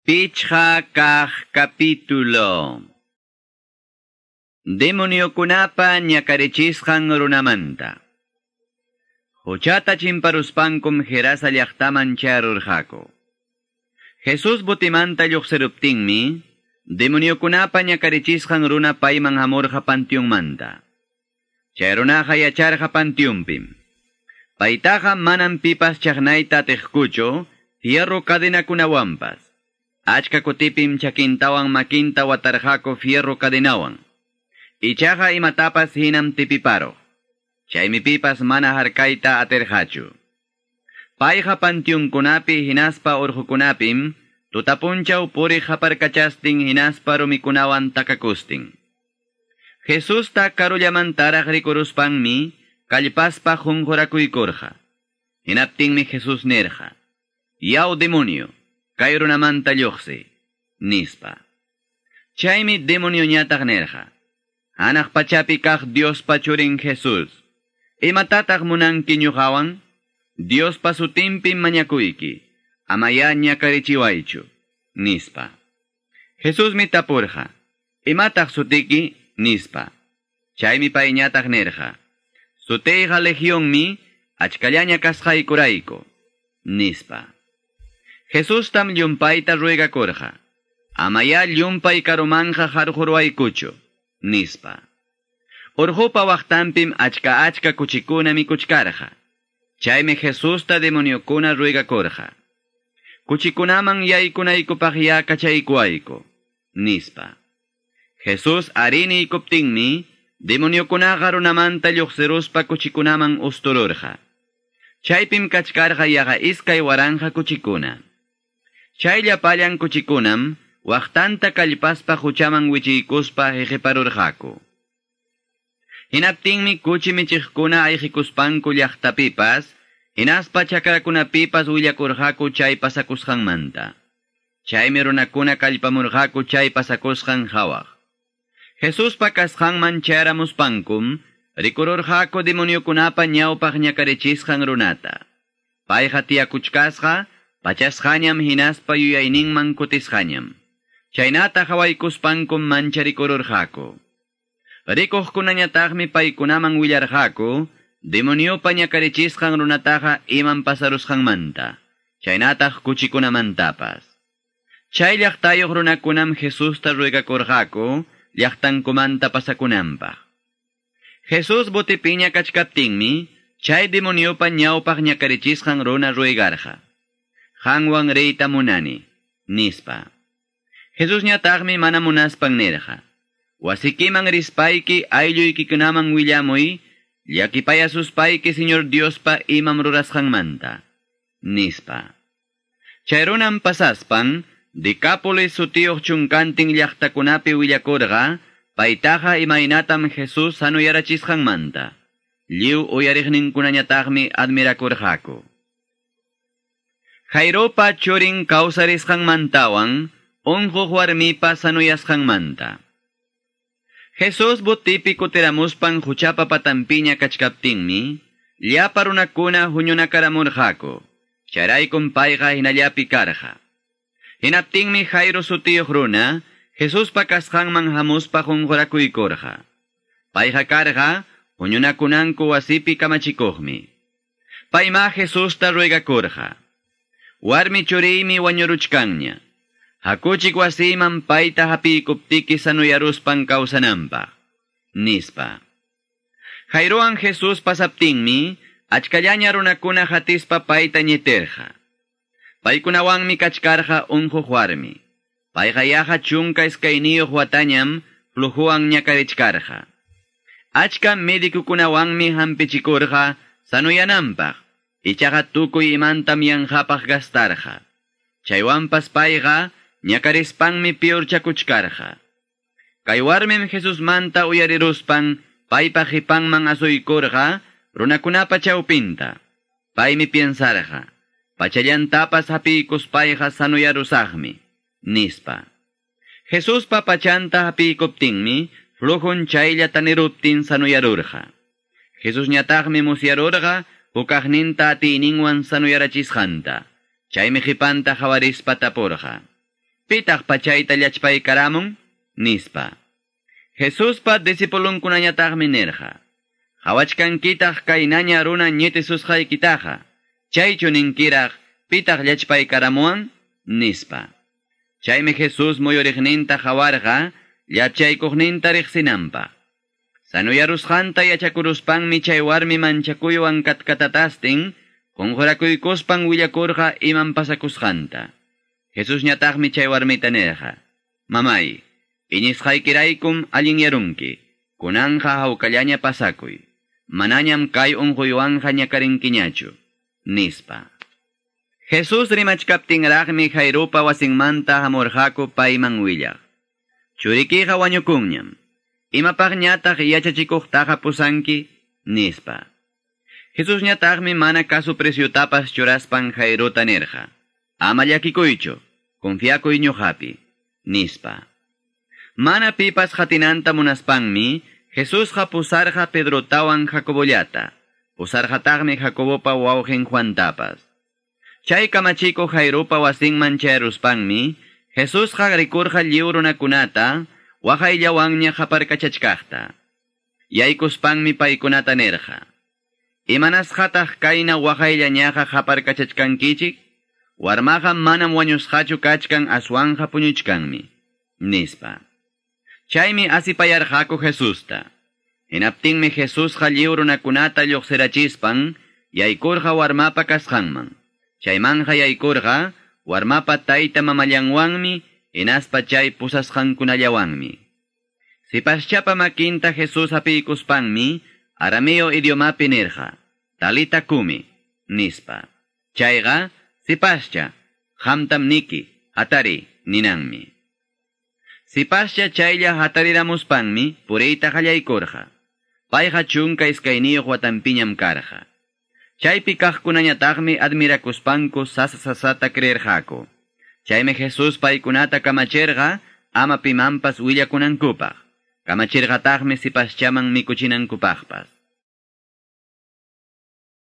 Pichha capítulo. Demonio kunapa ñakarichisqan runamanta. Huchata chimparuspankum Gerasa llaqtaman charurqaku. Jesus butimanta lluqsiruptinmi, demonio kunapa ñakarichisqan runa payman hamurqa pantiunmanta. Chay runaqa yacharqa pantiunpim. Paytaqa manan pipas chaqnayta tiqkuchu, fierro cadenakunawanpas. Achka kutipim chakintawan makinta watarjako fierro cadenawan. Ichaja imatapas hinam tipiparo. Chaymi pipas mana harkaita aterjachu. Payja pantiunkunapi hinaspa urjukunapim, tutapunchaw puri haparkachastin hinaspa rumikunawan takakustin. Jesus ta karullamantaraq rikuruspanmi, kallpaspa junjurakuykurja. Hinaptinmi Jesus nerja. Yau demonio. Kayrunamanta lluqsi, nispa. Chaymi demonio ñataq nerja. Anaq pachapi kaq Dios pachurin Jesus. Imatataq munanki ñuqawan? Dios pasutimpi mañakuyki. Amaya ñakarichiwaychu, nispa. Jesus mi tapurja. Imataq sutiki, nispa. Chaymi pay ñataq nerja. Suteiqa legión mi, achkallaña kasqaykurayko, nispa. Jesus tam llumpayta ruega korja. Amaya llumpay karumanja harjurwaykuchu, nispa. Urhupa waqtampim achka achka kuchikuna mikuchkarja. Chaymi Jesusta demoniokuna ruega korja. Kuchikunaman yaykunaykupaq ya kachaykuayku, nispa. Jesus arini ikuptinmi, demoniokunaqa runamanta lluqsiruspa kuchikunaman ustururja. Chaypim kachkarja yaga iskay waranja kuchikuna. Chayllapallan kuchikunam, waqtanta kallpaspa huchaman wichiykuspa jejeparurqaku. Hinaptinmi kuchi michiqkuna ayqikuspanku llaqtapipas, hinaspa chakrakunapipas willakurqaku chay pasakusqanmanta. Chaymi runakuna kallpamurqaku chay pasakusqan hawaq. Jesuspa kasqanman chayaramuspankum, rikururqaku demoniokunapa ñawpaq ñakarichisqan runata. Payqa tiyakuchkasqa, Pachasqañam hinaspa yuyayninman kutisqañam. Chaynata hawaykuspankum mancharikururqaku. Rikuqkunañataqmi paykunaman willarqaku, demoniopa ñakarichisqan runataqa iman pasarusqanmanta. Chaynataq kuchikunamantapas. Chay llaqtayuq runakunam Jesusta ruegakurqaku, llaqtankumanta pasakunanpaq. Jesus botipiña kachkaptinmi, chay demoniopa ñawpaq ñakarichisqan runa ruegarqa. Hanwan reita munani, nispa. Jesus ñataqmi mana munaspan nerja. Wasikiman rispayki aylluykikunamang willamuy, llakipaya suspayki Señor Diospa imam rurasqanmanta, nispa. Chayrunam pasaspan, Decápolis sutiyuq chunkantin llaqtakunapi willakurqa, paytaqa imaynatam Jesus hanuyarachisqanmanta. Lliw uyariqninkunañataqmi admirakurqaku. Jairopa churin kawsarisqanmantawan, unquq warmipa sanuyasqanmanta. Jesus butipi kutiramuspan huchapa patampiña kachkaptinmi, llapa runakuna huñunakaramurqaku, charaykum payqa hinallapi karqa. Hinaptinmi Jairo sutiyuq runa, Jesus pa kasqanman hamuspa junqurakuykurqa. Payqa karqa, huñunakunanku wasipi kamachikuqmi. Payma Jesusta ruegakurqa. Warmi churiymi wañuruchkanña. Hakuchik wasiman payta hapikuptiki sanuyaruspan kawsananpaq. Nispa. Jairoan Jesus pasaptinmi, achkallaña runakuna hatispa payta ñeterja. Paykunawanmi kachkarja unhuj warmi. Payqayaqa chunka iskayniyuq watañam flujuwan ñakarichkarja. Achka medikukunawanmi hampichikurja, sanuyananpaq. Ichaqa tukuy imantam yanqapaq gastarqa. Chaywanpas payqa ñakarispanmi piurchakuchkarqa. Kay warmim Jesusmanta uyariruspan paypa hipanman asuykurqa runakunapa chawpinta. Paymi piensarqa. Pachallantapas hapiykuspayqa sanuyarusaqmi. Nispa. Jesuspa pachanta hapiykuptinmi flujun chaylla taniruptin sanuyarurqa. Jesus ñataqmi musyarurqa ukahninta ati ininguan sanuyarachis janta. Chay mejipanta javaris pataporja. Pitak pachayta lachpay karamun, nispa. Jesuspa pa desipolun kunanyatag minerja. Kainanya runa nyete suskay kitaja. Chay choninkirak nispa. Chay me Jesús moyorigninta javarja, lachay kuhninta. Sanuyarusqanta yachakuruspanmi chay warmi manchakuywan katkatataptin, conjurakuykuspan willakurqa iman pasakusqanta. Jesus ñataqmi chay warmita nirqa. Mamay, iñisqaykiraykum allin yarunki, kunanja hawkallaña pasakuy. Manañam kay unquyuanja ñakarinkiñachu. Nispa. Jesus rimachkaptinraqmi Jairupa wasinmanta hamurqaku payman willaq. Churikiqa wañukunñam. Imapaq ñataq yachachikuqtaqa pusanki, nispa. Jesus ñataqmi mana kasu preciutapas churaspan Jairuta nirqa. Ama llakikuychu, confiakuy ñuqapi, nispa. Mana pipas hatinanta munaspanmi, Jesúsqa pusarqa Pedrotawan Jacobollata. Pusarqataqmi Jacobopa wawqin Juantapas. Chay kamachiko Jairupa wasinman chayruspanmi, Jesúsqa rikurqa lliwrunakunata, waqayllawanña haparkachachkaqta. Yaykuspanmi paykunata nirqa. Imanasqataq kayna waqayllañaqa haparkachachkankichik, warmaqa manam wañusqachu kachkan aswanja puñuchkanmi, nispa. Chaymi asipayarqaku Jesusta. Hinaptinmi Jesusqa lliwrunakunata lluqsirachispan, yaykurqa warmapa kasqanman. Chaymanja yaykurqa, warmapa tayta mamallanwanmi, inaspa chay pusasqankunallawanmi. Sipaschapa makinta Jesus apiykuspanmi, arameo idiomapi nirqa, talita kumi, nispa. Chayqa, sipascha, hamtam niki, atari, ninanmi. Sipascha chaylla hataridamuspanmi, pureyta qallaykurqa. Payqa chunka iskayniyuq watampiñam karqa. Chaypi kaqkunañataqmi admirakuspanku sasa sasata Chayme Jesus paikunata kamacherga ama pimampas willakunankupaq. Kamachirqataqmi sipaschaman mikuchinankupaqpas.